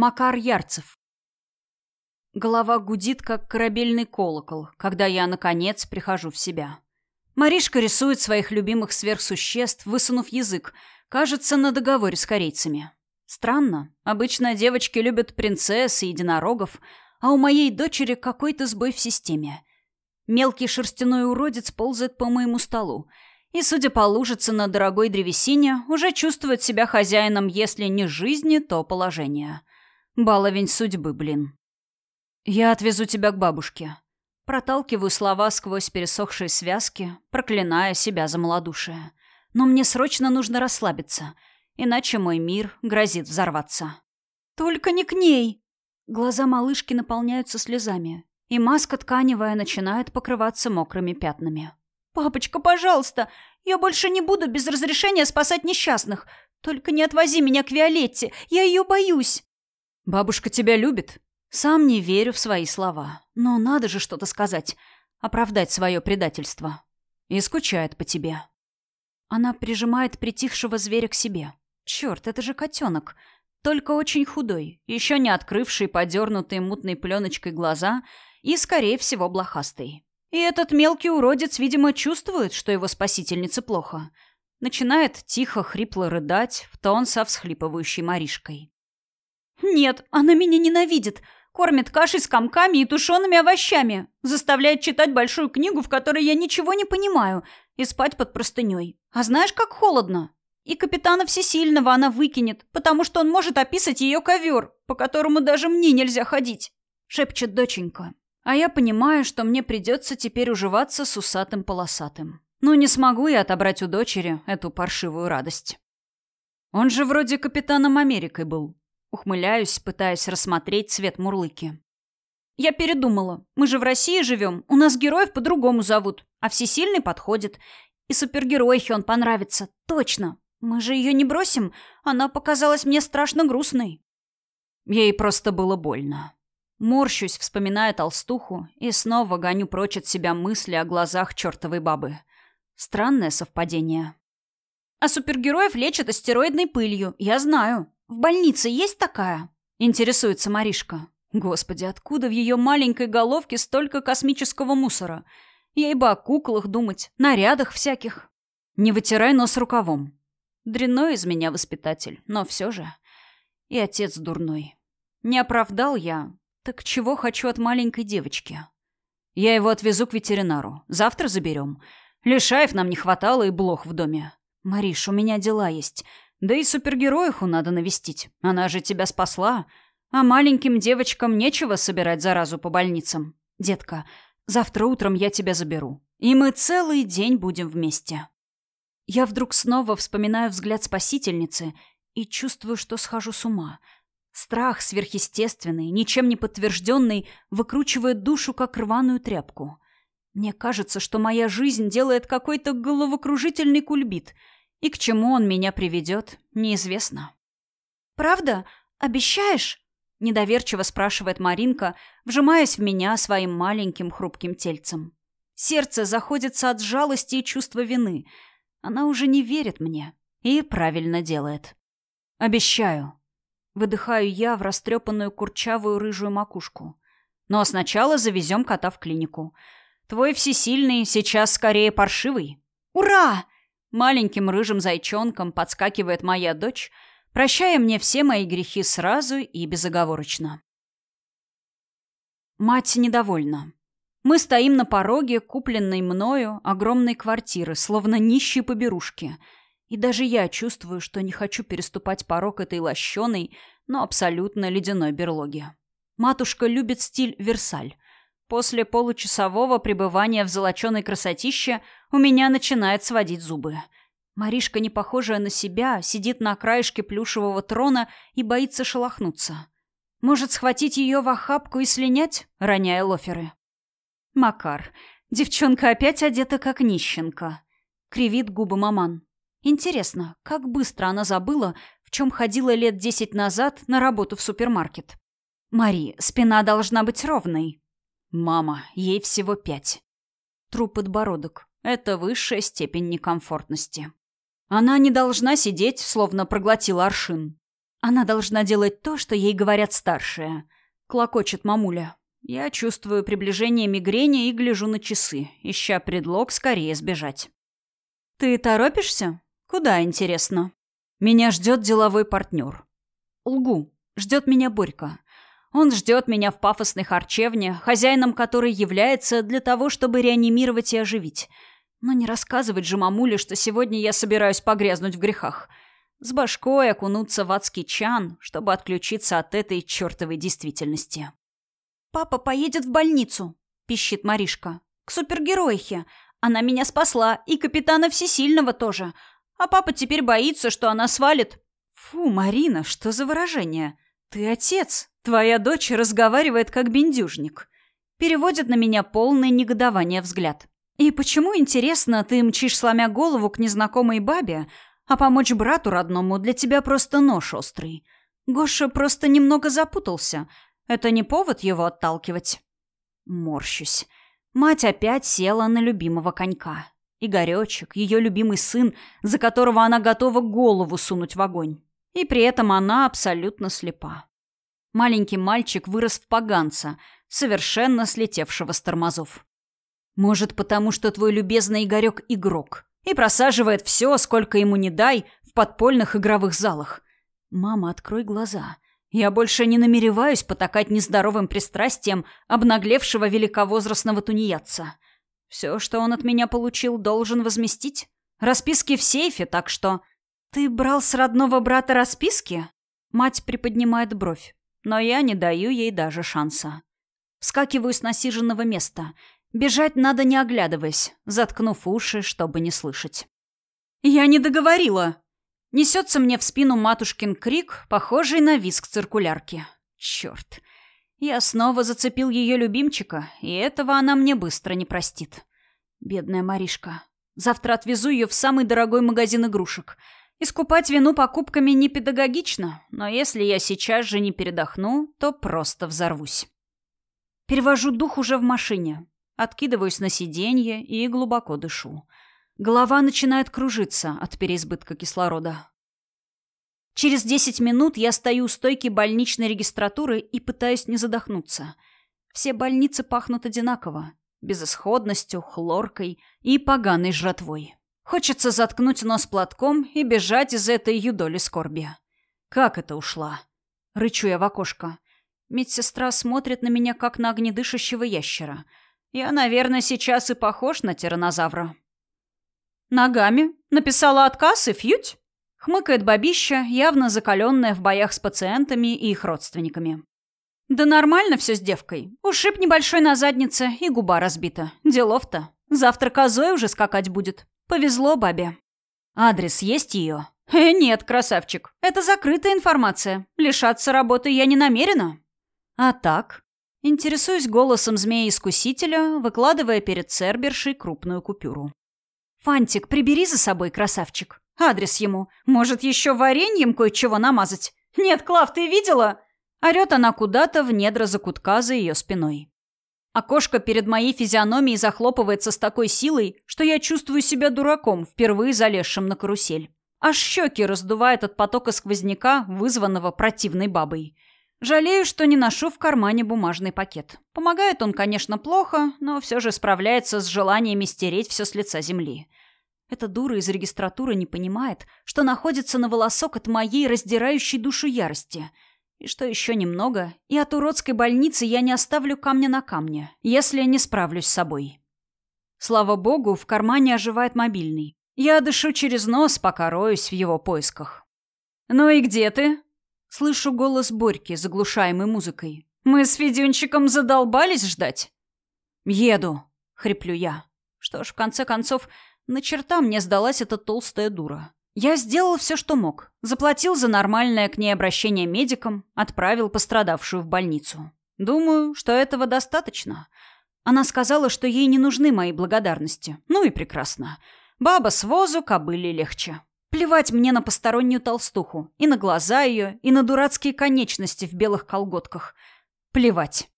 Макар Ярцев. Голова гудит, как корабельный колокол, когда я, наконец, прихожу в себя. Маришка рисует своих любимых сверхсуществ, высунув язык, кажется, на договоре с корейцами. Странно. Обычно девочки любят принцесс и единорогов, а у моей дочери какой-то сбой в системе. Мелкий шерстяной уродец ползает по моему столу и, судя по лужице на дорогой древесине, уже чувствует себя хозяином, если не жизни, то положения. Баловень судьбы, блин. Я отвезу тебя к бабушке. Проталкиваю слова сквозь пересохшие связки, проклиная себя за малодушие. Но мне срочно нужно расслабиться, иначе мой мир грозит взорваться. Только не к ней. Глаза малышки наполняются слезами, и маска тканевая начинает покрываться мокрыми пятнами. «Папочка, пожалуйста, я больше не буду без разрешения спасать несчастных. Только не отвози меня к Виолетте, я ее боюсь». «Бабушка тебя любит?» Сам не верю в свои слова. Но надо же что-то сказать. Оправдать свое предательство. И скучает по тебе. Она прижимает притихшего зверя к себе. Черт, это же котенок. Только очень худой, еще не открывший подернутые мутной пленочкой глаза и, скорее всего, блохастый. И этот мелкий уродец, видимо, чувствует, что его спасительнице плохо. Начинает тихо, хрипло рыдать в тон со всхлипывающей Маришкой. «Нет, она меня ненавидит. Кормит кашей с комками и тушеными овощами. Заставляет читать большую книгу, в которой я ничего не понимаю, и спать под простыней. А знаешь, как холодно? И капитана Всесильного она выкинет, потому что он может описать ее ковер, по которому даже мне нельзя ходить», — шепчет доченька. А я понимаю, что мне придется теперь уживаться с усатым полосатым. Ну, не смогу я отобрать у дочери эту паршивую радость. Он же вроде капитаном Америкой был, Ухмыляюсь, пытаясь рассмотреть цвет мурлыки. Я передумала. Мы же в России живем. У нас героев по-другому зовут. А всесильный подходит. И супергеройхе он понравится. Точно. Мы же ее не бросим. Она показалась мне страшно грустной. Ей просто было больно. Морщусь, вспоминая толстуху, и снова гоню прочь от себя мысли о глазах чертовой бабы. Странное совпадение. А супергероев лечат астероидной пылью, я знаю. «В больнице есть такая?» — интересуется Маришка. Господи, откуда в ее маленькой головке столько космического мусора? Ей бы о куклах думать, нарядах всяких. Не вытирай нос рукавом. Дрянной из меня воспитатель, но все же. И отец дурной. Не оправдал я. Так чего хочу от маленькой девочки? Я его отвезу к ветеринару. Завтра заберем. Лишаев нам не хватало и блох в доме. Мариш, у меня дела есть. Да и супергероиху надо навестить. Она же тебя спасла. А маленьким девочкам нечего собирать заразу по больницам. Детка, завтра утром я тебя заберу. И мы целый день будем вместе. Я вдруг снова вспоминаю взгляд спасительницы и чувствую, что схожу с ума. Страх сверхъестественный, ничем не подтвержденный, выкручивает душу, как рваную тряпку. Мне кажется, что моя жизнь делает какой-то головокружительный кульбит — и к чему он меня приведет, неизвестно. «Правда? Обещаешь?» — недоверчиво спрашивает Маринка, вжимаясь в меня своим маленьким хрупким тельцем. Сердце заходится от жалости и чувства вины. Она уже не верит мне и правильно делает. «Обещаю». Выдыхаю я в растрепанную курчавую рыжую макушку. Но сначала завезем кота в клинику. Твой всесильный сейчас скорее паршивый. «Ура!» Маленьким рыжим зайчонком подскакивает моя дочь, прощая мне все мои грехи сразу и безоговорочно. Мать недовольна. Мы стоим на пороге купленной мною огромной квартиры, словно нищие поберушки. И даже я чувствую, что не хочу переступать порог этой лощеной, но абсолютно ледяной берлоги. Матушка любит стиль Версаль. После получасового пребывания в золоченой красотище у меня начинает сводить зубы. Маришка, не похожая на себя, сидит на краешке плюшевого трона и боится шелохнуться. Может, схватить ее в охапку и слинять, роняя лоферы? Макар. Девчонка опять одета как нищенка. Кривит губы маман. Интересно, как быстро она забыла, в чем ходила лет десять назад на работу в супермаркет. Мари, спина должна быть ровной. Мама, ей всего пять. Труп подбородок. Это высшая степень некомфортности. Она не должна сидеть, словно проглотила аршин. Она должна делать то, что ей говорят старшие. Клокочет мамуля. Я чувствую приближение мигрени и гляжу на часы, ища предлог скорее сбежать. «Ты торопишься? Куда, интересно?» «Меня ждет деловой партнер». «Лгу. Ждет меня Борька. Он ждет меня в пафосной харчевне, хозяином которой является для того, чтобы реанимировать и оживить. Но не рассказывать же мамуле, что сегодня я собираюсь погрязнуть в грехах. С башкой окунуться в адский чан, чтобы отключиться от этой чертовой действительности. «Папа поедет в больницу», — пищит Маришка. «К супергеройхе. Она меня спасла, и капитана Всесильного тоже. А папа теперь боится, что она свалит». «Фу, Марина, что за выражение? Ты отец. Твоя дочь разговаривает как бендюжник». Переводит на меня полное негодование взгляд. «И почему, интересно, ты мчишь, сломя голову к незнакомой бабе, а помочь брату родному для тебя просто нож острый? Гоша просто немного запутался. Это не повод его отталкивать». Морщусь. Мать опять села на любимого конька. Игоречек, ее любимый сын, за которого она готова голову сунуть в огонь. И при этом она абсолютно слепа. Маленький мальчик вырос в поганца, совершенно слетевшего с тормозов. Может, потому что твой любезный Игорек — игрок. И просаживает все, сколько ему не дай, в подпольных игровых залах. Мама, открой глаза. Я больше не намереваюсь потакать нездоровым пристрастием обнаглевшего великовозрастного тунеядца. Все, что он от меня получил, должен возместить. Расписки в сейфе, так что... Ты брал с родного брата расписки? Мать приподнимает бровь, но я не даю ей даже шанса. Вскакиваю с насиженного места Бежать надо не оглядываясь, заткнув уши, чтобы не слышать. «Я не договорила!» Несется мне в спину матушкин крик, похожий на визг циркулярки. Черт. Я снова зацепил ее любимчика, и этого она мне быстро не простит. Бедная Маришка. Завтра отвезу ее в самый дорогой магазин игрушек. Искупать вину покупками не педагогично, но если я сейчас же не передохну, то просто взорвусь. Перевожу дух уже в машине. Откидываюсь на сиденье и глубоко дышу. Голова начинает кружиться от переизбытка кислорода. Через десять минут я стою у стойки больничной регистратуры и пытаюсь не задохнуться. Все больницы пахнут одинаково. Безысходностью, хлоркой и поганой жратвой. Хочется заткнуть нос платком и бежать из этой юдоли скорби. Как это ушла? Рычу я в окошко. Медсестра смотрит на меня, как на огнедышащего ящера — я, наверное, сейчас и похож на тиранозавра. Ногами написала отказ и фьють. Хмыкает бабища, явно закаленная в боях с пациентами и их родственниками. Да нормально все с девкой. Ушиб небольшой на заднице и губа разбита. Делов-то. Завтра козой уже скакать будет. Повезло бабе. Адрес есть ее? Э, нет, красавчик. Это закрытая информация. Лишаться работы я не намерена. А так? Интересуюсь голосом змея-искусителя, выкладывая перед Цербершей крупную купюру. «Фантик, прибери за собой, красавчик. Адрес ему. Может, еще вареньем кое-чего намазать? Нет, Клав, ты видела?» Орет она куда-то в недра закутка за ее спиной. Окошко перед моей физиономией захлопывается с такой силой, что я чувствую себя дураком, впервые залезшим на карусель. Аж щеки раздувает от потока сквозняка, вызванного противной бабой. Жалею, что не ношу в кармане бумажный пакет. Помогает он, конечно, плохо, но все же справляется с желаниями стереть все с лица земли. Эта дура из регистратуры не понимает, что находится на волосок от моей раздирающей душу ярости. И что еще немного, и от уродской больницы я не оставлю камня на камне, если не справлюсь с собой. Слава богу, в кармане оживает мобильный. Я дышу через нос, пока роюсь в его поисках. «Ну и где ты?» Слышу голос Борьки, заглушаемый музыкой. «Мы с Федюнчиком задолбались ждать?» «Еду», — хриплю я. Что ж, в конце концов, на черта мне сдалась эта толстая дура. Я сделал все, что мог. Заплатил за нормальное к ней обращение медикам, отправил пострадавшую в больницу. Думаю, что этого достаточно. Она сказала, что ей не нужны мои благодарности. Ну и прекрасно. Баба с возу кобыли легче. Плевать мне на постороннюю толстуху, и на глаза ее, и на дурацкие конечности в белых колготках. Плевать.